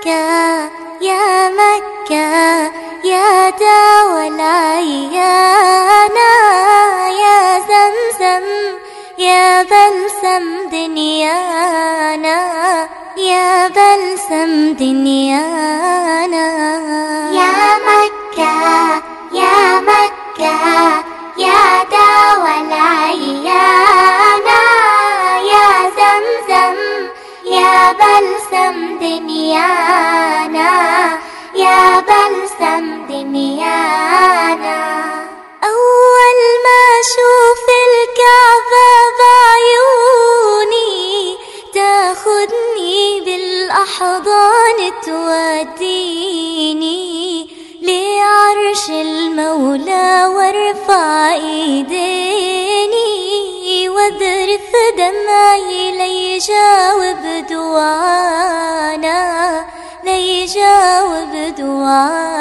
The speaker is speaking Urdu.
مكة، يا مكة، يا داوى العيانا يا زمزم، يا بلسم دنيانا، يا بلسم دنيانا. يا مكة يا مكة، يا داوى العيانا يا زمزم، يا بلسم دنيانا. بلسم أول ما أشوف الكعبة بعيوني تاخدني بالأحضان توديني لعرش المولى وارفع ايديني واذرف دمعي ليجاوب دعانا ليجاوب دعانا